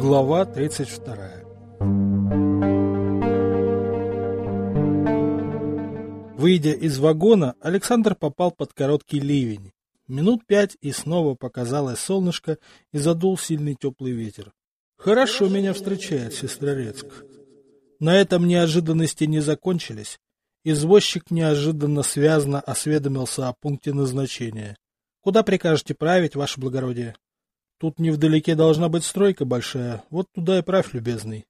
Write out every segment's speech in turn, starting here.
Глава 32 Выйдя из вагона, Александр попал под короткий ливень. Минут пять, и снова показалось солнышко, и задул сильный теплый ветер. Хорошо меня встречает Сестрорецк. На этом неожиданности не закончились. Извозчик неожиданно связно осведомился о пункте назначения. Куда прикажете править, ваше благородие? Тут невдалеке должна быть стройка большая, вот туда и правь, любезный.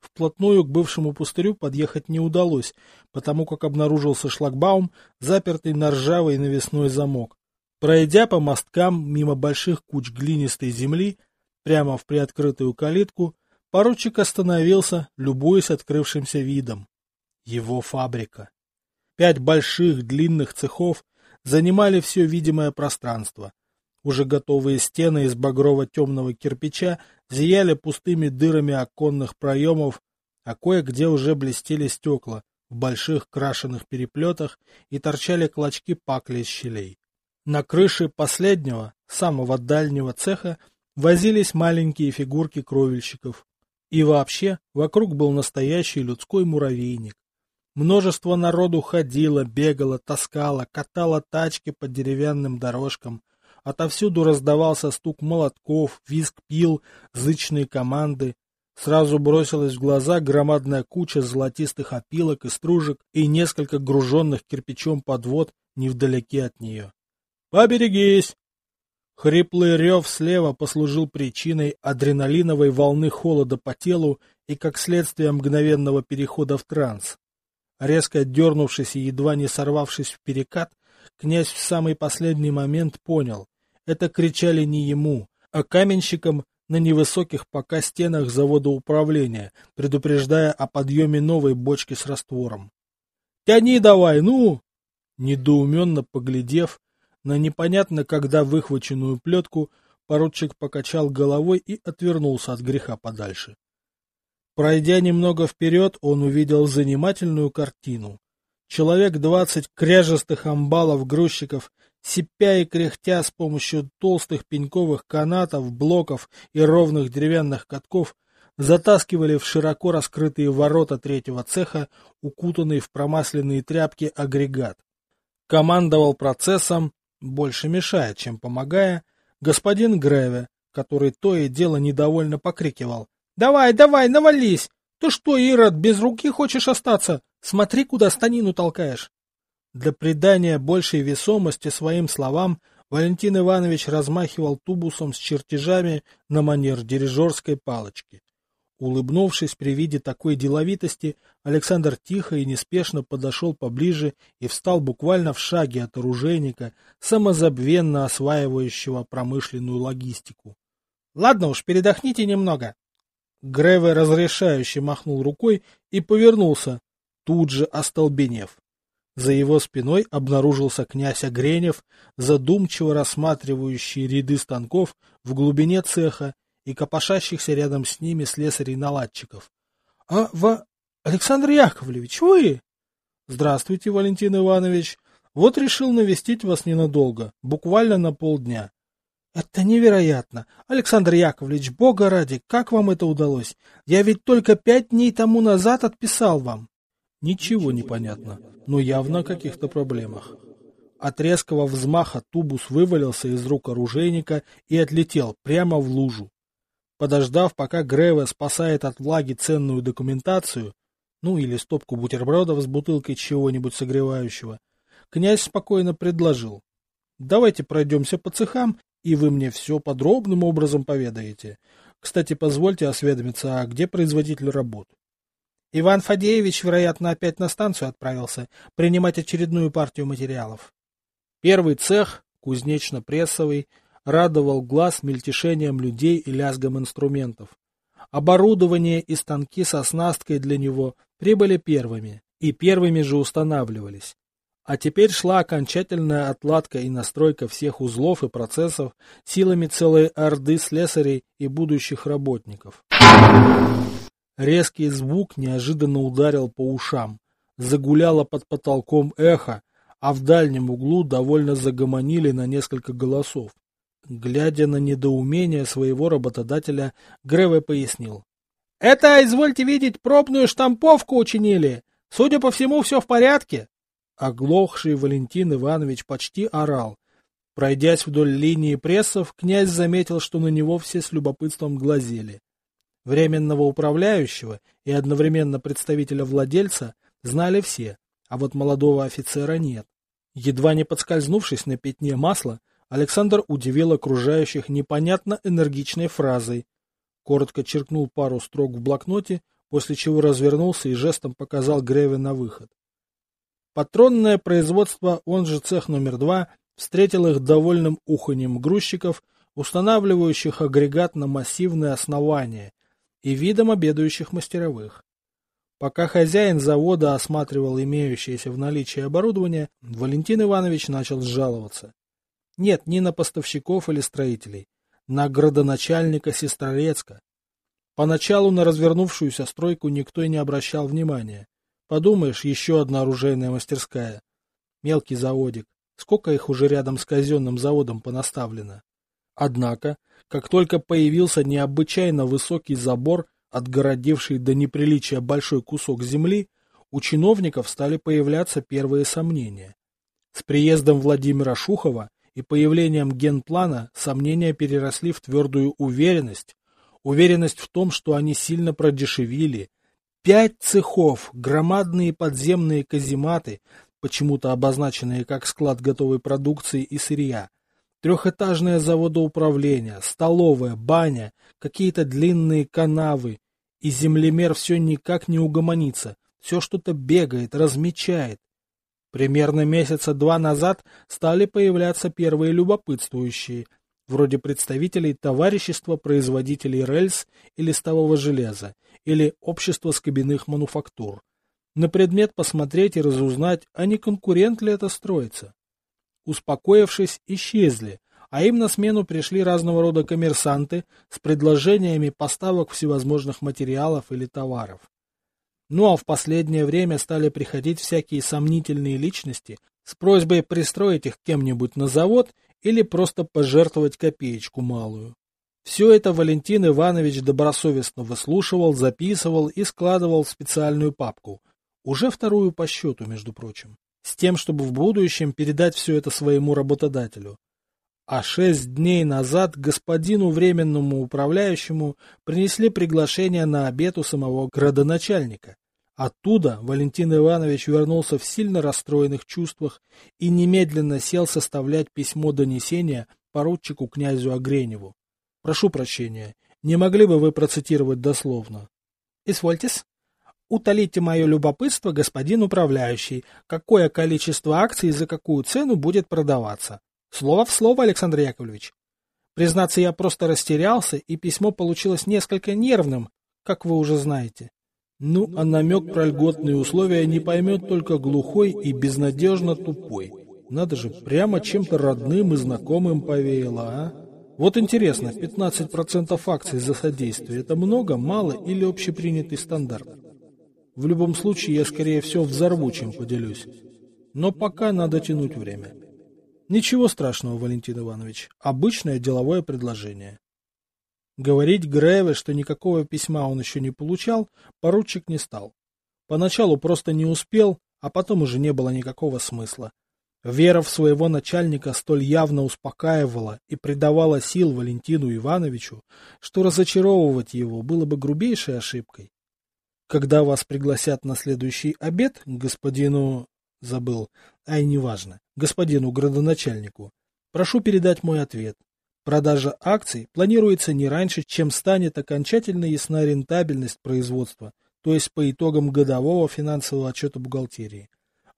Вплотную к бывшему пустырю подъехать не удалось, потому как обнаружился шлагбаум, запертый на ржавый навесной замок. Пройдя по мосткам мимо больших куч глинистой земли, прямо в приоткрытую калитку, поручик остановился, любуясь открывшимся видом. Его фабрика. Пять больших длинных цехов занимали все видимое пространство. Уже готовые стены из багрово-темного кирпича зияли пустыми дырами оконных проемов, а кое-где уже блестели стекла в больших крашеных переплетах и торчали клочки пакли из щелей. На крыше последнего, самого дальнего цеха возились маленькие фигурки кровельщиков. И вообще, вокруг был настоящий людской муравейник. Множество народу ходило, бегало, таскало, катало тачки по деревянным дорожкам. Отовсюду раздавался стук молотков, визг пил, зычные команды. Сразу бросилась в глаза громадная куча золотистых опилок и стружек и несколько груженных кирпичом подвод невдалеке от нее. «Поберегись!» Хриплый рев слева послужил причиной адреналиновой волны холода по телу и, как следствие, мгновенного перехода в транс. Резко дернувшись и едва не сорвавшись в перекат, князь в самый последний момент понял — это кричали не ему, а каменщикам на невысоких пока стенах завода управления, предупреждая о подъеме новой бочки с раствором. «Тяни давай, ну!» Недоуменно поглядев на непонятно когда выхваченную плетку, поручик покачал головой и отвернулся от греха подальше. Пройдя немного вперед, он увидел занимательную картину. Человек двадцать кряжестых амбалов-грузчиков, сипя и кряхтя с помощью толстых пеньковых канатов, блоков и ровных деревянных катков, затаскивали в широко раскрытые ворота третьего цеха, укутанный в промасленные тряпки агрегат. Командовал процессом, больше мешая, чем помогая, господин Греве, который то и дело недовольно покрикивал Давай, давай, навались! Ты что, Ирод, без руки хочешь остаться? Смотри, куда станину толкаешь. Для придания большей весомости своим словам Валентин Иванович размахивал тубусом с чертежами на манер дирижерской палочки. Улыбнувшись при виде такой деловитости, Александр тихо и неспешно подошел поближе и встал буквально в шаге от оружейника, самозабвенно осваивающего промышленную логистику. — Ладно уж, передохните немного, Греве разрешающе махнул рукой и повернулся, тут же остолбенев. За его спиной обнаружился князь Огренев, задумчиво рассматривающий ряды станков в глубине цеха и копошащихся рядом с ними слесарей-наладчиков. — А, Ва... Александр Яковлевич, вы? — Здравствуйте, Валентин Иванович. Вот решил навестить вас ненадолго, буквально на полдня. Это невероятно. Александр Яковлевич, бога ради, как вам это удалось? Я ведь только пять дней тому назад отписал вам. Ничего не понятно, но явно о каких-то проблемах. От резкого взмаха тубус вывалился из рук оружейника и отлетел прямо в лужу. Подождав, пока Греве спасает от влаги ценную документацию, ну или стопку бутербродов с бутылкой чего-нибудь согревающего, князь спокойно предложил. Давайте пройдемся по цехам и вы мне все подробным образом поведаете. Кстати, позвольте осведомиться, а где производитель работ? Иван Фадеевич, вероятно, опять на станцию отправился принимать очередную партию материалов. Первый цех, кузнечно-прессовый, радовал глаз мельтешением людей и лязгом инструментов. Оборудование и станки со снасткой для него прибыли первыми, и первыми же устанавливались. А теперь шла окончательная отладка и настройка всех узлов и процессов силами целой орды слесарей и будущих работников. Резкий звук неожиданно ударил по ушам. Загуляло под потолком эхо, а в дальнем углу довольно загомонили на несколько голосов. глядя на недоумение своего работодателя, Греве пояснил. «Это, извольте видеть, пробную штамповку учинили. Судя по всему, все в порядке». Оглохший Валентин Иванович почти орал. Пройдясь вдоль линии прессов, князь заметил, что на него все с любопытством глазели. Временного управляющего и одновременно представителя владельца знали все, а вот молодого офицера нет. Едва не подскользнувшись на пятне масла, Александр удивил окружающих непонятно энергичной фразой. Коротко черкнул пару строк в блокноте, после чего развернулся и жестом показал Греве на выход. Патронное производство, он же цех номер два, встретил их довольным уханьем грузчиков, устанавливающих агрегат на массивное основание, и видом обедающих мастеровых. Пока хозяин завода осматривал имеющееся в наличии оборудование, Валентин Иванович начал жаловаться. Нет, не на поставщиков или строителей, на градоначальника Сестрорецка. Поначалу на развернувшуюся стройку никто и не обращал внимания. Подумаешь, еще одна оружейная мастерская. Мелкий заводик. Сколько их уже рядом с казенным заводом понаставлено? Однако, как только появился необычайно высокий забор, отгородивший до неприличия большой кусок земли, у чиновников стали появляться первые сомнения. С приездом Владимира Шухова и появлением генплана сомнения переросли в твердую уверенность, уверенность в том, что они сильно продешевили. Пять цехов, громадные подземные казематы, почему-то обозначенные как склад готовой продукции и сырья, Трехэтажное заводоуправление, столовая, баня, какие-то длинные канавы. И землемер все никак не угомонится, все что-то бегает, размечает. Примерно месяца два назад стали появляться первые любопытствующие, вроде представителей товарищества производителей рельс и листового железа, или общества скобяных мануфактур, на предмет посмотреть и разузнать, а не конкурент ли это строится успокоившись, исчезли, а им на смену пришли разного рода коммерсанты с предложениями поставок всевозможных материалов или товаров. Ну а в последнее время стали приходить всякие сомнительные личности с просьбой пристроить их кем-нибудь на завод или просто пожертвовать копеечку малую. Все это Валентин Иванович добросовестно выслушивал, записывал и складывал в специальную папку, уже вторую по счету, между прочим с тем, чтобы в будущем передать все это своему работодателю. А шесть дней назад господину временному управляющему принесли приглашение на обед у самого градоначальника. Оттуда Валентин Иванович вернулся в сильно расстроенных чувствах и немедленно сел составлять письмо донесения поручику князю Огреневу. Прошу прощения, не могли бы вы процитировать дословно? — Извольтесь. Утолите мое любопытство, господин управляющий, какое количество акций и за какую цену будет продаваться. Слово в слово, Александр Яковлевич. Признаться, я просто растерялся, и письмо получилось несколько нервным, как вы уже знаете. Ну, а намек про льготные условия не поймет только глухой и безнадежно тупой. Надо же, прямо чем-то родным и знакомым повеяло, а? Вот интересно, 15% акций за содействие – это много, мало или общепринятый стандарт? В любом случае, я, скорее всего, взорву, чем поделюсь. Но пока надо тянуть время. Ничего страшного, Валентин Иванович. Обычное деловое предложение. Говорить Греве, что никакого письма он еще не получал, поручик не стал. Поначалу просто не успел, а потом уже не было никакого смысла. Вера в своего начальника столь явно успокаивала и придавала сил Валентину Ивановичу, что разочаровывать его было бы грубейшей ошибкой. Когда вас пригласят на следующий обед, господину... Забыл. Ай, неважно. Господину градоначальнику. Прошу передать мой ответ. Продажа акций планируется не раньше, чем станет окончательно ясна рентабельность производства, то есть по итогам годового финансового отчета бухгалтерии.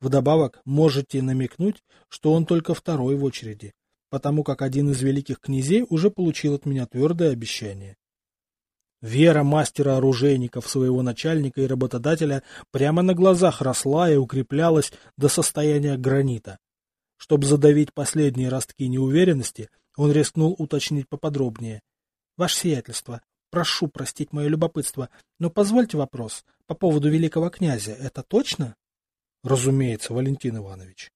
Вдобавок, можете намекнуть, что он только второй в очереди, потому как один из великих князей уже получил от меня твердое обещание. Вера мастера-оружейника в своего начальника и работодателя прямо на глазах росла и укреплялась до состояния гранита. Чтобы задавить последние ростки неуверенности, он рискнул уточнить поподробнее. — Ваше сиятельство, прошу простить мое любопытство, но позвольте вопрос. По поводу великого князя, это точно? — Разумеется, Валентин Иванович.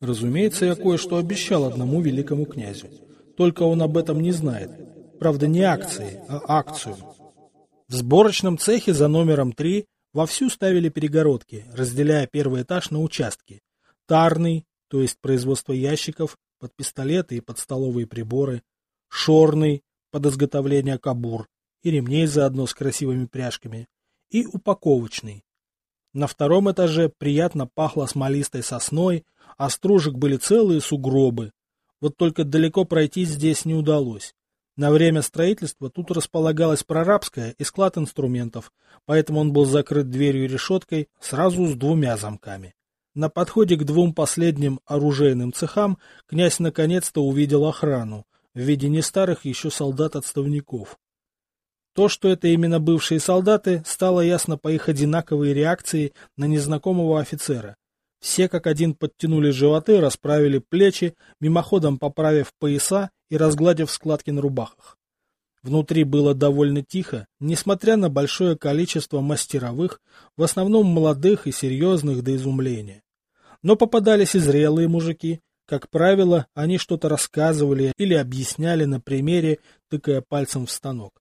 Разумеется, я кое-что обещал одному великому князю. только он об этом не знает. Правда, не акции, а акцию. В сборочном цехе за номером 3 вовсю ставили перегородки, разделяя первый этаж на участки. Тарный, то есть производство ящиков, под пистолеты и под столовые приборы. Шорный, под изготовление кабур и ремней заодно с красивыми пряжками. И упаковочный. На втором этаже приятно пахло смолистой сосной, а стружек были целые сугробы. Вот только далеко пройти здесь не удалось. На время строительства тут располагалась прорабская и склад инструментов, поэтому он был закрыт дверью и решеткой сразу с двумя замками. На подходе к двум последним оружейным цехам князь наконец-то увидел охрану в виде не старых еще солдат-отставников. То, что это именно бывшие солдаты, стало ясно по их одинаковой реакции на незнакомого офицера. Все как один подтянули животы, расправили плечи, мимоходом поправив пояса и разгладив складки на рубахах. Внутри было довольно тихо, несмотря на большое количество мастеровых, в основном молодых и серьезных до изумления. Но попадались и зрелые мужики. Как правило, они что-то рассказывали или объясняли на примере, тыкая пальцем в станок.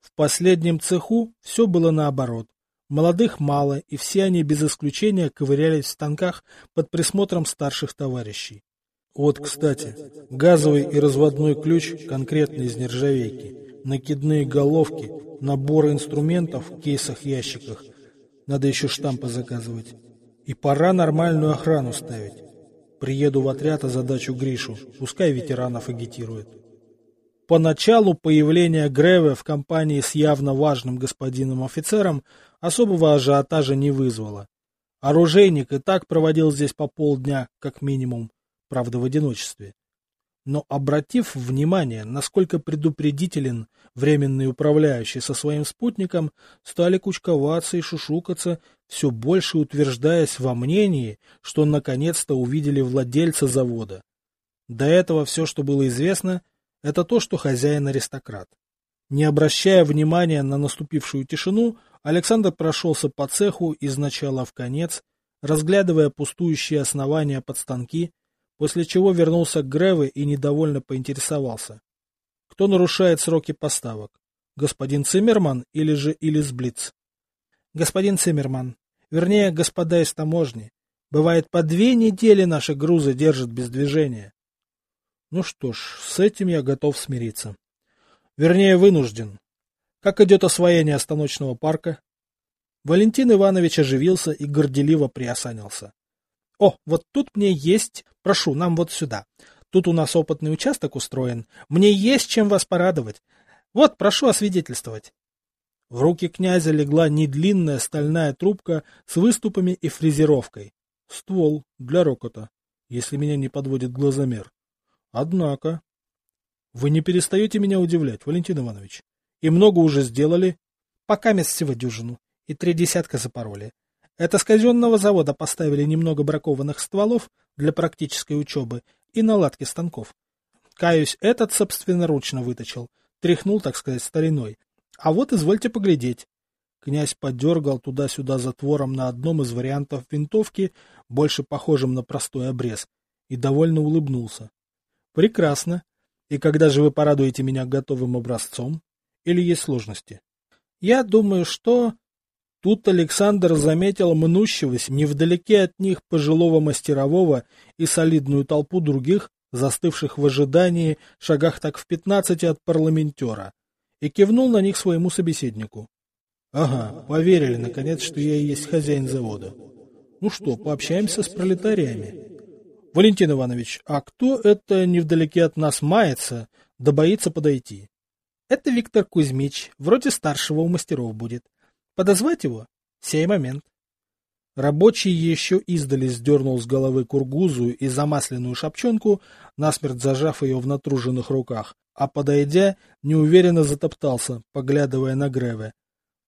В последнем цеху все было наоборот. Молодых мало, и все они без исключения ковырялись в станках под присмотром старших товарищей. Вот, кстати, газовый и разводной ключ конкретно из нержавейки, накидные головки, наборы инструментов в кейсах-ящиках. Надо еще штампы заказывать. И пора нормальную охрану ставить. Приеду в отряд, а задачу Гришу. Пускай ветеранов агитирует. Поначалу появление Греве в компании с явно важным господином офицером особого ажиотажа не вызвало. Оружейник и так проводил здесь по полдня, как минимум, правда в одиночестве. Но обратив внимание, насколько предупредителен временный управляющий со своим спутником, стали кучковаться и шушукаться, все больше утверждаясь во мнении, что наконец-то увидели владельца завода. До этого все, что было известно, это то, что хозяин аристократ. Не обращая внимания на наступившую тишину, Александр прошелся по цеху из начала в конец, разглядывая пустующие основания под станки, после чего вернулся к Греве и недовольно поинтересовался. Кто нарушает сроки поставок? Господин Циммерман или же Илис Блиц? Господин Циммерман, вернее, господа из таможни. Бывает, по две недели наши грузы держат без движения. Ну что ж, с этим я готов смириться. Вернее, вынужден. Как идет освоение станочного парка? Валентин Иванович оживился и горделиво приосанился. О, вот тут мне есть... Прошу, нам вот сюда. Тут у нас опытный участок устроен. Мне есть чем вас порадовать. Вот, прошу освидетельствовать. В руки князя легла недлинная стальная трубка с выступами и фрезеровкой. Ствол для рокота, если меня не подводит глазомер. Однако... Вы не перестаете меня удивлять, Валентин Иванович. И много уже сделали. Пока мест всего дюжину. И три десятка запороли. Это с казенного завода поставили немного бракованных стволов для практической учебы и наладки станков. Каюсь, этот собственноручно выточил. Тряхнул, так сказать, стариной. А вот извольте поглядеть. Князь подергал туда-сюда затвором на одном из вариантов винтовки, больше похожим на простой обрез, и довольно улыбнулся. Прекрасно. И когда же вы порадуете меня готовым образцом? Или есть сложности? Я думаю, что... Тут Александр заметил мнущегося невдалеке от них пожилого мастерового и солидную толпу других, застывших в ожидании, шагах так в пятнадцати от парламентера, и кивнул на них своему собеседнику. Ага, поверили, наконец, что я и есть хозяин завода. Ну что, пообщаемся с пролетариями. Валентин Иванович, а кто это невдалеке от нас мается, да боится подойти? Это Виктор Кузьмич, вроде старшего у мастеров будет. Подозвать его? Сей момент. Рабочий еще издали сдернул с головы кургузу и замасленную шапчонку, насмерть зажав ее в натруженных руках, а, подойдя, неуверенно затоптался, поглядывая на Греве.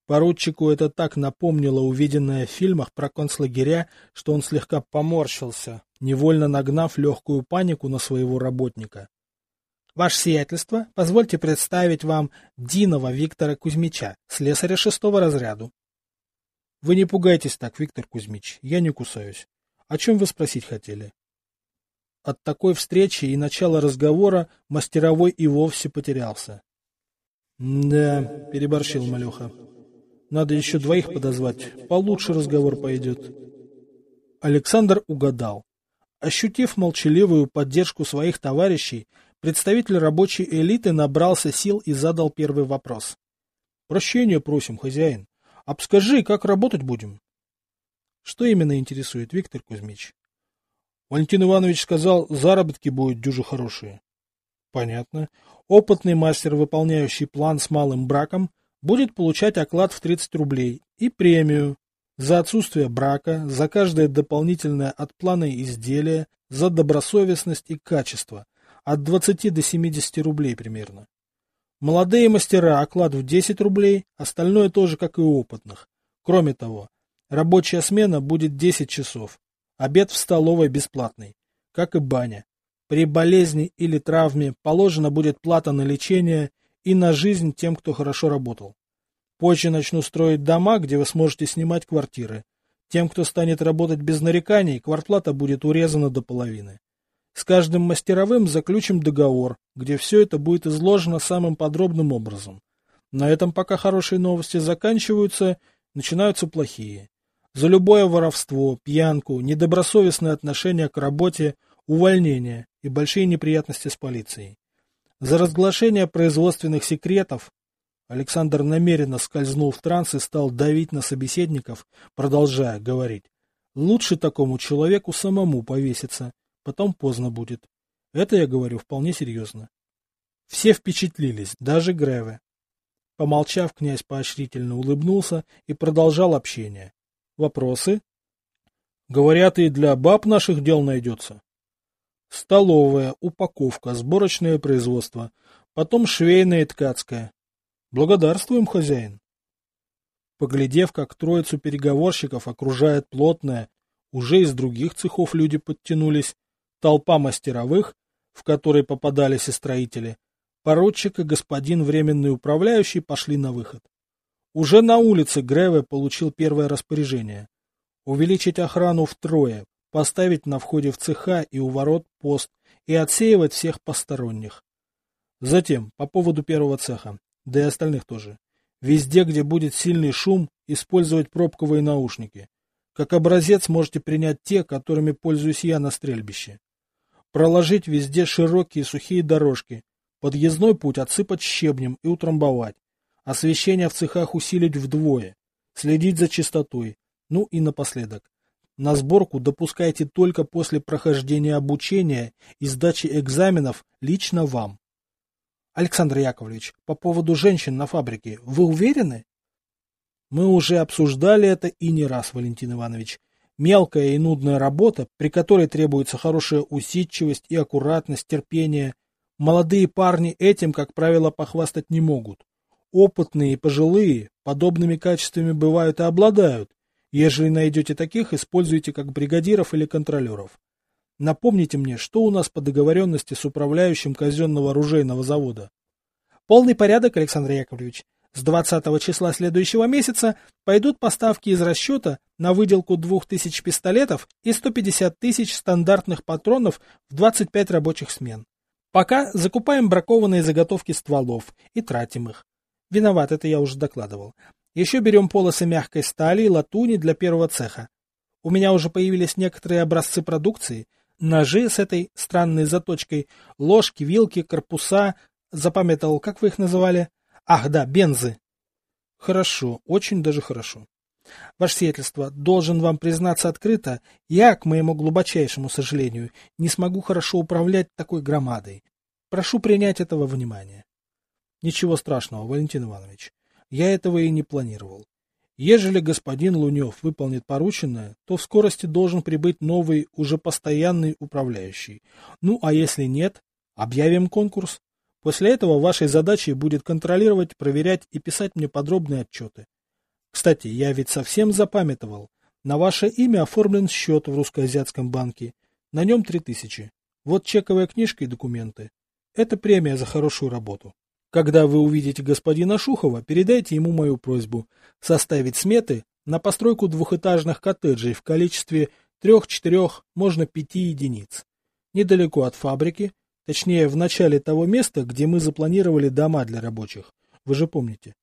Поручику это так напомнило увиденное в фильмах про концлагеря, что он слегка поморщился, невольно нагнав легкую панику на своего работника. Ваше сиятельство, позвольте представить вам Динова Виктора Кузьмича, слесаря шестого разряду. Вы не пугайтесь так, Виктор Кузьмич, я не кусаюсь. О чем вы спросить хотели? От такой встречи и начала разговора мастеровой и вовсе потерялся. «Да», — переборщил Малеха. «Надо еще двоих подозвать, получше разговор пойдет». Александр угадал. Ощутив молчаливую поддержку своих товарищей, представитель рабочей элиты набрался сил и задал первый вопрос. «Прощения просим, хозяин. Обскажи, как работать будем?» Что именно интересует Виктор Кузьмич? Валентин Иванович сказал, заработки будут дюже хорошие. Понятно. Опытный мастер, выполняющий план с малым браком, будет получать оклад в 30 рублей и премию за отсутствие брака, за каждое дополнительное от плана изделие, за добросовестность и качество, от 20 до 70 рублей примерно. Молодые мастера оклад в 10 рублей, остальное тоже как и у опытных. Кроме того, рабочая смена будет 10 часов, обед в столовой бесплатный, как и баня. При болезни или травме положена будет плата на лечение и на жизнь тем, кто хорошо работал. Позже начну строить дома, где вы сможете снимать квартиры. Тем, кто станет работать без нареканий, квартплата будет урезана до половины. С каждым мастеровым заключим договор, где все это будет изложено самым подробным образом. На этом пока хорошие новости заканчиваются, начинаются плохие. За любое воровство, пьянку, недобросовестное отношение к работе, увольнение и большие неприятности с полицией. За разглашение производственных секретов, Александр намеренно скользнул в транс и стал давить на собеседников, продолжая говорить. Лучше такому человеку самому повеситься, потом поздно будет. Это я говорю вполне серьезно. Все впечатлились, даже Греве. Помолчав, князь поощрительно улыбнулся и продолжал общение. Вопросы? Говорят, и для баб наших дел найдется. Столовая, упаковка, сборочное производство, потом швейное и ткацкое. Благодарствуем, хозяин. Поглядев, как троицу переговорщиков окружает плотная, уже из других цехов люди подтянулись, толпа мастеровых, в которой попадались и строители, поручик и господин временный управляющий пошли на выход. Уже на улице Греве получил первое распоряжение. Увеличить охрану втрое, поставить на входе в цеха и у ворот пост и отсеивать всех посторонних. Затем, по поводу первого цеха, да и остальных тоже. Везде, где будет сильный шум, использовать пробковые наушники. Как образец можете принять те, которыми пользуюсь я на стрельбище. Проложить везде широкие сухие дорожки, подъездной путь отсыпать щебнем и утрамбовать. Освещение в цехах усилить вдвое. Следить за чистотой. Ну и напоследок. На сборку допускайте только после прохождения обучения и сдачи экзаменов лично вам. Александр Яковлевич, по поводу женщин на фабрике, вы уверены? Мы уже обсуждали это и не раз, Валентин Иванович. Мелкая и нудная работа, при которой требуется хорошая усидчивость и аккуратность, терпение. Молодые парни этим, как правило, похвастать не могут. Опытные и пожилые подобными качествами бывают и обладают. Ежели найдете таких, используйте как бригадиров или контролеров. Напомните мне, что у нас по договоренности с управляющим казенного оружейного завода? Полный порядок, Александр Яковлевич. С 20 числа следующего месяца пойдут поставки из расчета на выделку 2000 пистолетов и 150 тысяч стандартных патронов в 25 рабочих смен. Пока закупаем бракованные заготовки стволов и тратим их. Виноват, это я уже докладывал. Еще берем полосы мягкой стали и латуни для первого цеха. У меня уже появились некоторые образцы продукции – Ножи с этой странной заточкой, ложки, вилки, корпуса. Запамятовал, как вы их называли? Ах, да, бензы. Хорошо, очень даже хорошо. Ваше сиятельство, должен вам признаться открыто, я, к моему глубочайшему сожалению, не смогу хорошо управлять такой громадой. Прошу принять этого внимания. Ничего страшного, Валентин Иванович. Я этого и не планировал. Ежели господин Лунев выполнит порученное, то в скорости должен прибыть новый, уже постоянный управляющий. Ну, а если нет, объявим конкурс. После этого вашей задачей будет контролировать, проверять и писать мне подробные отчеты. Кстати, я ведь совсем запамятовал. На ваше имя оформлен счет в русско-азиатском банке. На нем три тысячи. Вот чековая книжка и документы. Это премия за хорошую работу. Когда вы увидите господина Шухова, передайте ему мою просьбу составить сметы на постройку двухэтажных коттеджей в количестве трех-четырех, можно пяти единиц. недалеко от фабрики, точнее в начале того места, где мы запланировали дома для рабочих. Вы же помните.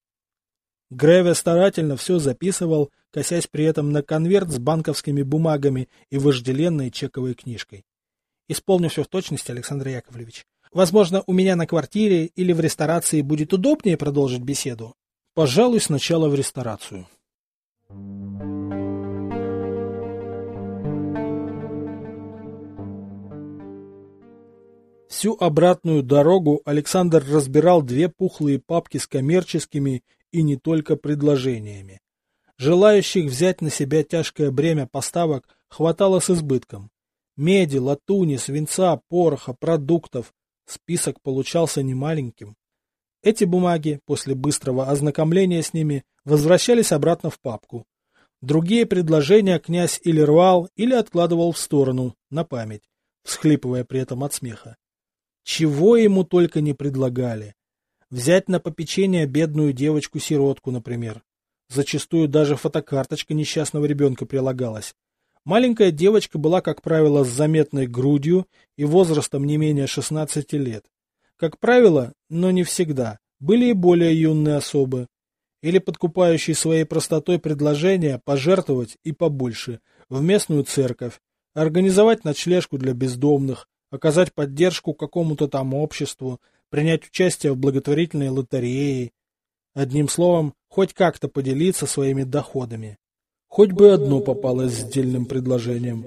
Греве старательно все записывал, косясь при этом на конверт с банковскими бумагами и вожделенной чековой книжкой. Исполню все в точности, Александр Яковлевич. Возможно, у меня на квартире или в ресторации будет удобнее продолжить беседу. Пожалуй, сначала в ресторацию. Всю обратную дорогу Александр разбирал две пухлые папки с коммерческими и не только предложениями. Желающих взять на себя тяжкое бремя поставок хватало с избытком. Меди, латуни, свинца, пороха, продуктов. Список получался немаленьким. Эти бумаги, после быстрого ознакомления с ними, возвращались обратно в папку. Другие предложения князь или рвал, или откладывал в сторону, на память, всхлипывая при этом от смеха. Чего ему только не предлагали. Взять на попечение бедную девочку-сиротку, например. Зачастую даже фотокарточка несчастного ребенка прилагалась. Маленькая девочка была, как правило, с заметной грудью и возрастом не менее 16 лет. Как правило, но не всегда, были и более юные особы. Или подкупающие своей простотой предложения пожертвовать и побольше в местную церковь, организовать ночлежку для бездомных, оказать поддержку какому-то там обществу, принять участие в благотворительной лотерее. Одним словом, хоть как-то поделиться своими доходами. Хоть бы одно попалось с дельным предложением.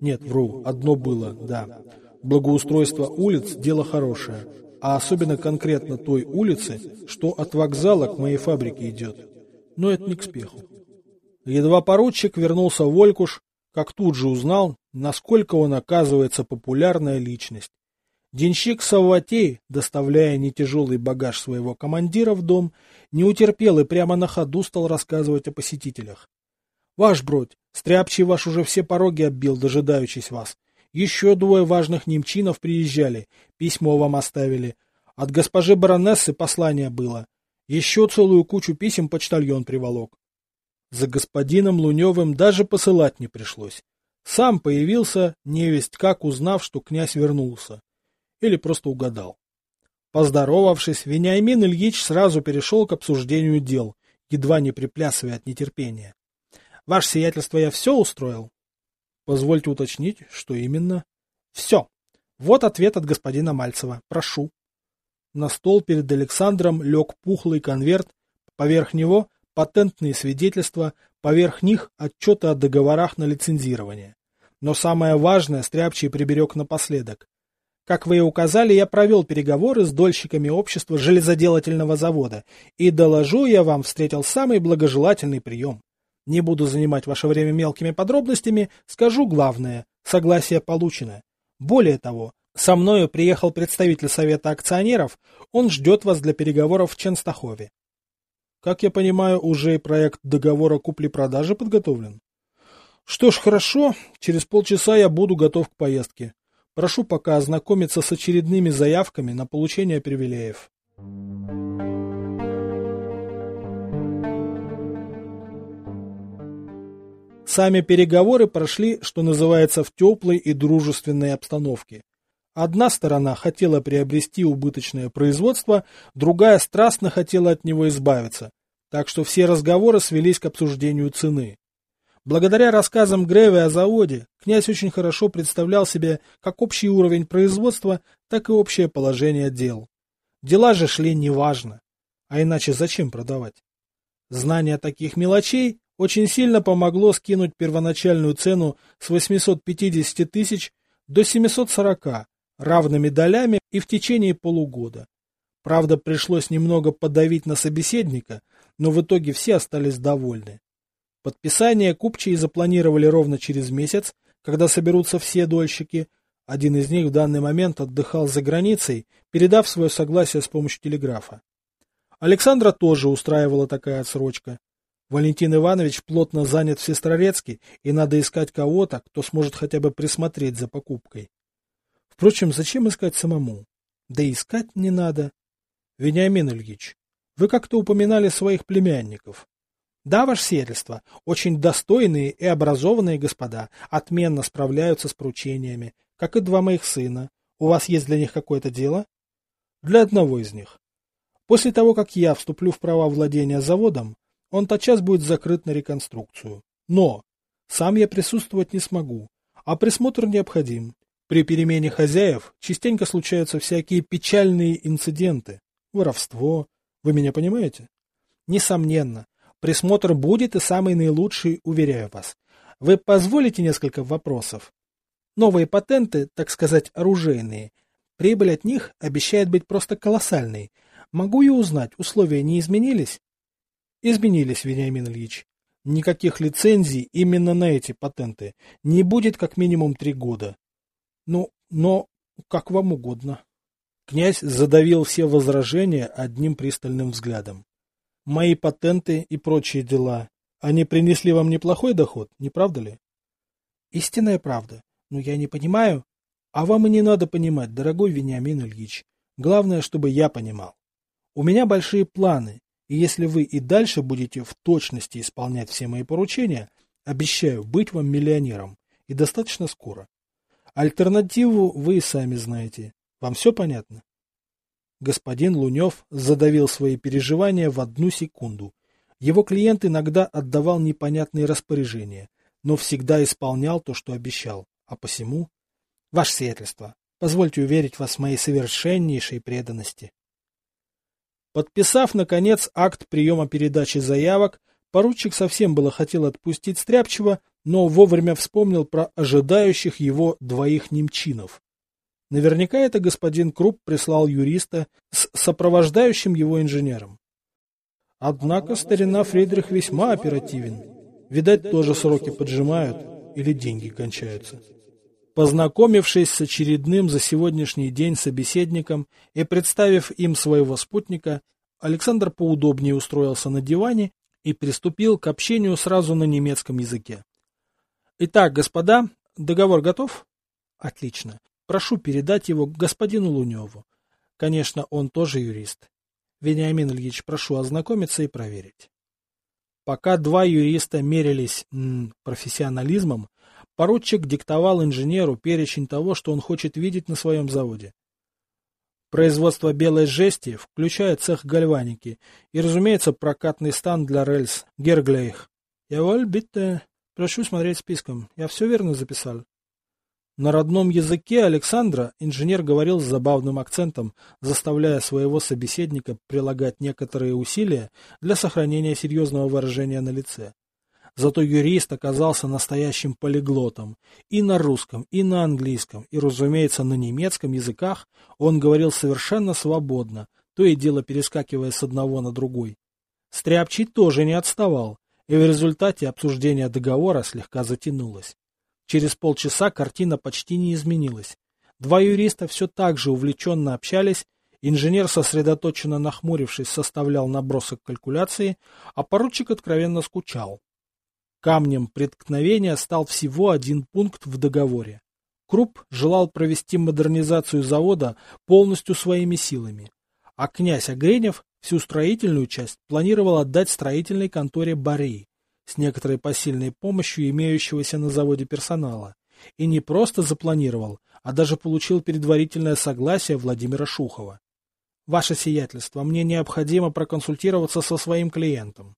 Нет, вру, одно было, да. Благоустройство улиц – дело хорошее, а особенно конкретно той улицы, что от вокзала к моей фабрике идет. Но это не к спеху. Едва поручик вернулся в Волькуш, как тут же узнал, насколько он оказывается популярная личность. Денщик Савватей, доставляя нетяжелый багаж своего командира в дом, не утерпел и прямо на ходу стал рассказывать о посетителях. — Ваш бродь, стряпчий ваш уже все пороги оббил, дожидаючись вас. Еще двое важных немчинов приезжали, письмо вам оставили. От госпожи баронессы послание было. Еще целую кучу писем почтальон приволок. За господином Луневым даже посылать не пришлось. Сам появился, невесть как узнав, что князь вернулся или просто угадал. Поздоровавшись, Вениамин Ильич сразу перешел к обсуждению дел, едва не приплясывая от нетерпения. — Ваше сиятельство, я все устроил? — Позвольте уточнить, что именно? — Все. Вот ответ от господина Мальцева. Прошу. На стол перед Александром лег пухлый конверт, поверх него патентные свидетельства, поверх них отчеты о договорах на лицензирование. Но самое важное Стряпчий приберег напоследок. Как вы и указали, я провел переговоры с дольщиками общества железоделательного завода, и, доложу, я вам встретил самый благожелательный прием. Не буду занимать ваше время мелкими подробностями, скажу главное. Согласие получено. Более того, со мною приехал представитель Совета акционеров, он ждет вас для переговоров в Ченстахове. Как я понимаю, уже проект договора купли-продажи подготовлен? Что ж, хорошо, через полчаса я буду готов к поездке. Прошу пока ознакомиться с очередными заявками на получение привилеев. Сами переговоры прошли, что называется, в теплой и дружественной обстановке. Одна сторона хотела приобрести убыточное производство, другая страстно хотела от него избавиться, так что все разговоры свелись к обсуждению цены. Благодаря рассказам Греве о заводе, князь очень хорошо представлял себе как общий уровень производства, так и общее положение дел. Дела же шли неважно. А иначе зачем продавать? Знание таких мелочей очень сильно помогло скинуть первоначальную цену с 850 тысяч до 740, равными долями и в течение полугода. Правда, пришлось немного подавить на собеседника, но в итоге все остались довольны. Подписание купчей запланировали ровно через месяц, когда соберутся все дольщики. Один из них в данный момент отдыхал за границей, передав свое согласие с помощью телеграфа. Александра тоже устраивала такая отсрочка. Валентин Иванович плотно занят в Сестрорецке, и надо искать кого-то, кто сможет хотя бы присмотреть за покупкой. Впрочем, зачем искать самому? Да искать не надо. Вениамин Ильич, вы как-то упоминали своих племянников. Да, ваше сиятельство, очень достойные и образованные господа, отменно справляются с поручениями. как и два моих сына. У вас есть для них какое-то дело? Для одного из них. После того, как я вступлю в права владения заводом, он тотчас будет закрыт на реконструкцию. Но сам я присутствовать не смогу, а присмотр необходим. При перемене хозяев частенько случаются всякие печальные инциденты. Воровство. Вы меня понимаете? Несомненно. Присмотр будет и самый наилучший, уверяю вас. Вы позволите несколько вопросов? Новые патенты, так сказать, оружейные, прибыль от них обещает быть просто колоссальной. Могу я узнать, условия не изменились? Изменились, Вениамин Ильич. Никаких лицензий именно на эти патенты не будет как минимум три года. Ну, но как вам угодно. Князь задавил все возражения одним пристальным взглядом. Мои патенты и прочие дела, они принесли вам неплохой доход, не правда ли? Истинная правда. Но я не понимаю. А вам и не надо понимать, дорогой Вениамин Ильич. Главное, чтобы я понимал. У меня большие планы, и если вы и дальше будете в точности исполнять все мои поручения, обещаю быть вам миллионером, и достаточно скоро. Альтернативу вы и сами знаете. Вам все понятно? Господин Лунев задавил свои переживания в одну секунду. Его клиент иногда отдавал непонятные распоряжения, но всегда исполнял то, что обещал. А посему... Ваше сиятельство, позвольте уверить вас в моей совершеннейшей преданности. Подписав, наконец, акт приема передачи заявок, поручик совсем было хотел отпустить Стряпчего, но вовремя вспомнил про ожидающих его двоих немчинов. Наверняка это господин Круп прислал юриста с сопровождающим его инженером. Однако старина Фридрих весьма оперативен. Видать, тоже сроки поджимают или деньги кончаются. Познакомившись с очередным за сегодняшний день собеседником и представив им своего спутника, Александр поудобнее устроился на диване и приступил к общению сразу на немецком языке. Итак, господа, договор готов? Отлично. Прошу передать его господину Луневу. Конечно, он тоже юрист. Вениамин Ильич, прошу ознакомиться и проверить. Пока два юриста мерились м, профессионализмом, Поручик диктовал инженеру перечень того, что он хочет видеть на своем заводе. Производство белой жести, включая цех гальваники и, разумеется, прокатный стан для рельс Герглейх. Я воль битте. Прошу смотреть списком. Я все верно записал. На родном языке Александра инженер говорил с забавным акцентом, заставляя своего собеседника прилагать некоторые усилия для сохранения серьезного выражения на лице. Зато юрист оказался настоящим полиглотом. И на русском, и на английском, и, разумеется, на немецком языках он говорил совершенно свободно, то и дело перескакивая с одного на другой. Стряпчий тоже не отставал, и в результате обсуждение договора слегка затянулось. Через полчаса картина почти не изменилась. Два юриста все так же увлеченно общались, инженер, сосредоточенно нахмурившись, составлял набросок калькуляции, а поручик откровенно скучал. Камнем преткновения стал всего один пункт в договоре. Круп желал провести модернизацию завода полностью своими силами, а князь Огренев всю строительную часть планировал отдать строительной конторе Бари с некоторой посильной помощью имеющегося на заводе персонала. И не просто запланировал, а даже получил предварительное согласие Владимира Шухова. Ваше сиятельство, мне необходимо проконсультироваться со своим клиентом.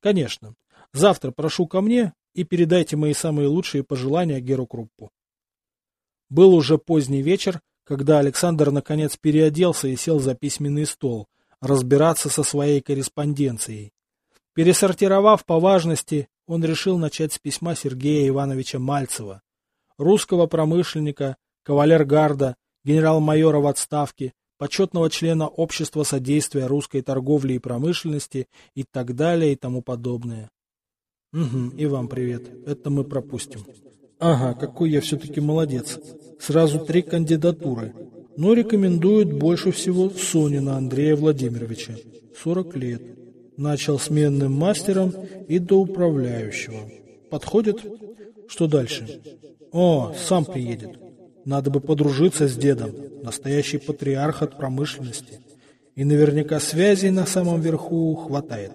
Конечно, Завтра прошу ко мне и передайте мои самые лучшие пожелания Геру Круппу. Был уже поздний вечер, когда Александр наконец переоделся и сел за письменный стол, разбираться со своей корреспонденцией. Пересортировав по важности, он решил начать с письма Сергея Ивановича Мальцева, русского промышленника, кавалергарда, генерал-майора в отставке, почетного члена Общества содействия русской торговли и промышленности и так далее и тому подобное. Угу, и вам привет. Это мы пропустим. Ага, какой я все-таки молодец. Сразу три кандидатуры. Но рекомендуют больше всего Сонина Андрея Владимировича. 40 лет. Начал сменным мастером и до управляющего. Подходит? Что дальше? О, сам приедет. Надо бы подружиться с дедом. Настоящий патриарх от промышленности. И наверняка связей на самом верху хватает.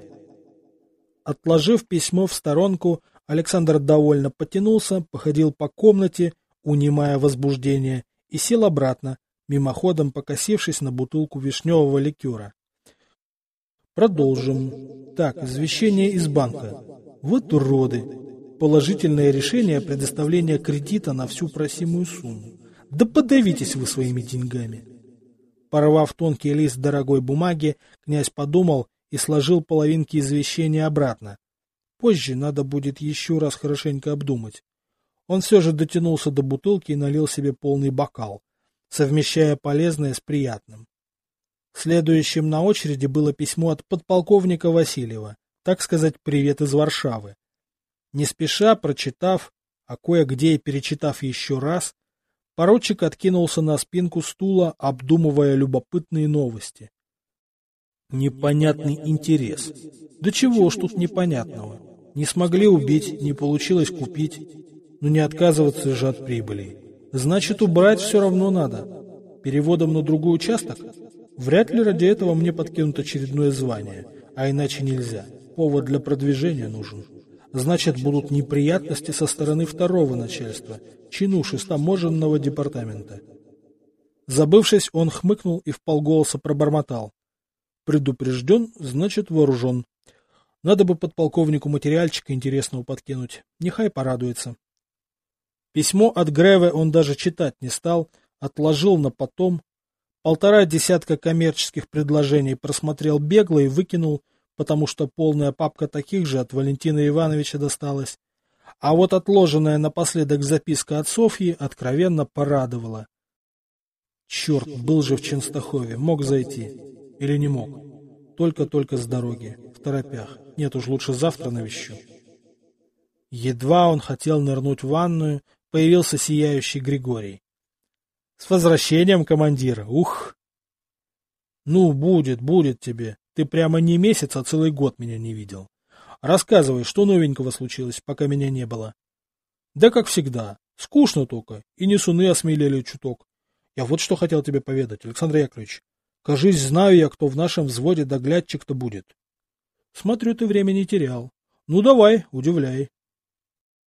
Отложив письмо в сторонку, Александр довольно потянулся, походил по комнате, унимая возбуждение, и сел обратно, мимоходом покосившись на бутылку вишневого ликера. Продолжим. Так, извещение из банка. Вот уроды. Положительное решение предоставления кредита на всю просимую сумму. Да подавитесь вы своими деньгами. Порвав тонкий лист дорогой бумаги, князь подумал и сложил половинки извещения обратно. Позже надо будет еще раз хорошенько обдумать. Он все же дотянулся до бутылки и налил себе полный бокал, совмещая полезное с приятным. Следующим на очереди было письмо от подполковника Васильева, так сказать, привет из Варшавы. Не спеша, прочитав, а кое-где и перечитав еще раз, поручик откинулся на спинку стула, обдумывая любопытные новости. Непонятный интерес. Да чего уж тут непонятного. Не смогли убить, не получилось купить. Но не отказываться же от прибыли. Значит, убрать все равно надо. Переводом на другой участок? Вряд ли ради этого мне подкинут очередное звание, а иначе нельзя. Повод для продвижения нужен. Значит, будут неприятности со стороны второго начальства, чинуши с таможенного департамента. Забывшись, он хмыкнул и вполголоса пробормотал. Предупрежден, значит вооружен. Надо бы подполковнику материальчика интересного подкинуть. Нехай порадуется. Письмо от Греве он даже читать не стал, отложил на потом. Полтора десятка коммерческих предложений просмотрел бегло и выкинул, потому что полная папка таких же от Валентина Ивановича досталась. А вот отложенная напоследок записка от Софьи откровенно порадовала. Черт, был же в Ченстахове, мог зайти. Или не мог. Только-только с дороги, в торопях. Нет уж, лучше завтра навещу. Едва он хотел нырнуть в ванную, появился сияющий Григорий. С возвращением, командир. Ух! Ну, будет, будет тебе. Ты прямо не месяц, а целый год меня не видел. Рассказывай, что новенького случилось, пока меня не было. Да как всегда. Скучно только. И не суны осмелели чуток. Я вот что хотел тебе поведать, Александр Яковлевич. Кажись, знаю я, кто в нашем взводе доглядчик-то будет. Смотрю, ты время не терял. Ну давай, удивляй.